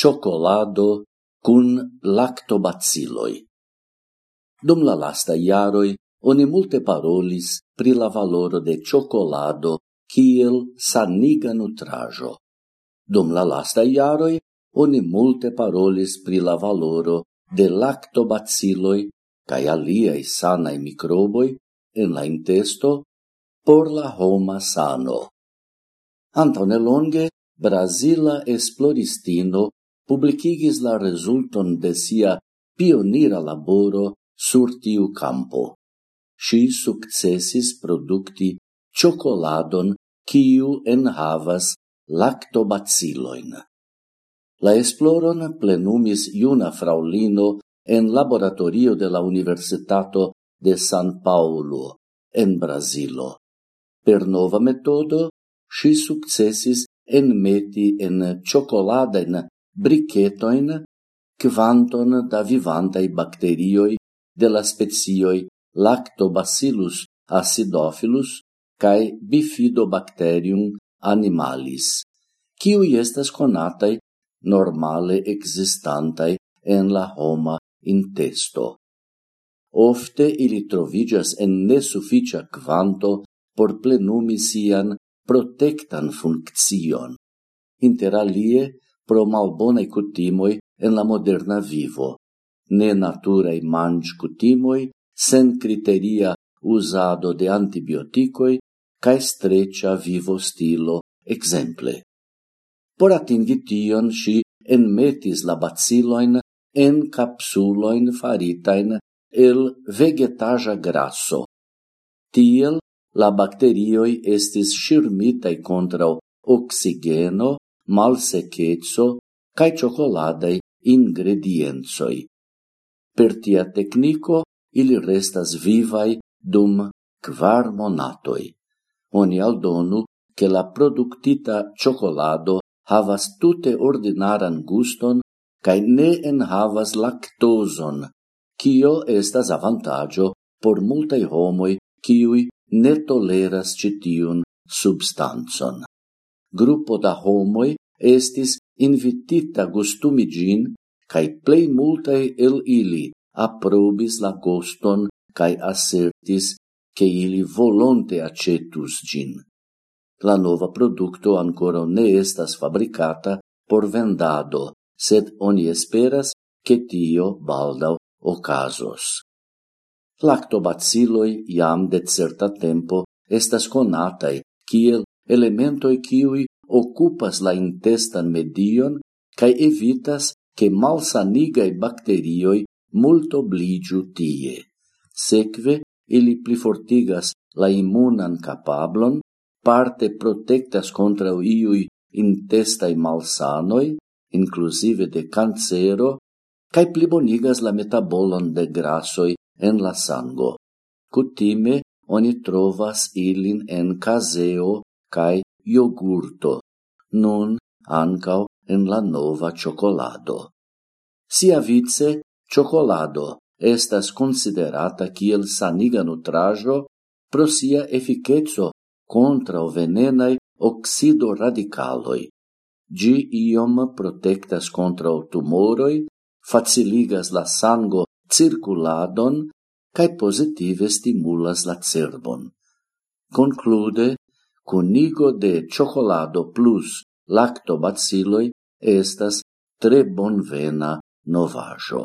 chocolado cun lactobacilloi. Dum la lasta iaroi, oni multe parolis pri la valoro de chocolado kiel saniga nutrajo. Dum la lasta iaroi, oni multe parolis pri la valoro de lactobacilloi cae aliai sanae microboi en la intesto por la homa sano. Antone longe, Brasila esploristino publicigis la resulton de sia pionira laboro sur tiu campo. Si successis producti cioccoladon kiu enhavas lactobaciloin. La esploron plenumis iuna fraulino en laboratorio de la Universitato de San Paulo, en Brasilo. Per nova metodo, si successis enmeti en cioccoladain briquetoin quanton da vivantai bacterioi de la spezioi Lactobacillus acidophilus cae Bifidobacterium animalis, qui estas conatai normale existantai en la homa intesto. Ofte ili trovigas en nesufficia quanto por plenumi sian protectan funccion. Inter alie, pro malbonei cutimoi en la moderna vivo, Ne nenaturai mangi cutimoi, sen criteria usado de antibioticoi, cae strecia vivo stilo, exemple. Por atingi tion, si enmetis la baciloin en capsuloin faritain el vegetaja grasso. Tiel, la bacterioi estis shirmitai contra oxigeno malsecezzo cae cioccoladei ingredienzoi. Per tia tecnico ili restas vivai dum quar monatoi. Oni aldonu che la productita cioccolado havas tute ordinaran guston cae ne en havas lactoson, cio estas avantaggio por multae homoi ciui ne toleras citiun substanzon. Gruppo da homoi estis invitita gustumi gin, cae plei multae el ili aprobis la goston cae assertis che ili volonte acetus gin. La nova producto ancora ne estas fabricata por vendado, sed oni esperas che tio baldau ocasos. Lactobacilloi iam de certa tempo estas conatai kiel elementoi kiui occupas la intestan medion cae evitas che malsanigai bacterioi multo bligiu tie. Secve, ili plifortigas la immunan capablon, parte protectas contra iui intestai malsanoi, inclusive de cancero, cae plibonigas la metabolon de grasoi en la sango. Cutime, oni trovas ilin en caseo cae iogurto, nun ancau en la nova cioccolato. Sia vice, cioccolato estas considerata kiel saniga nutrajo pro sia efficetso contra o venenai oxido radicaloi. Gi iom protectas contra o tumoroi, faciligas la sango circuladon, cae positive stimulas la cerbon. Conclude, conigo de chocolado plus lactobacilloi estas tre bonvena novajo.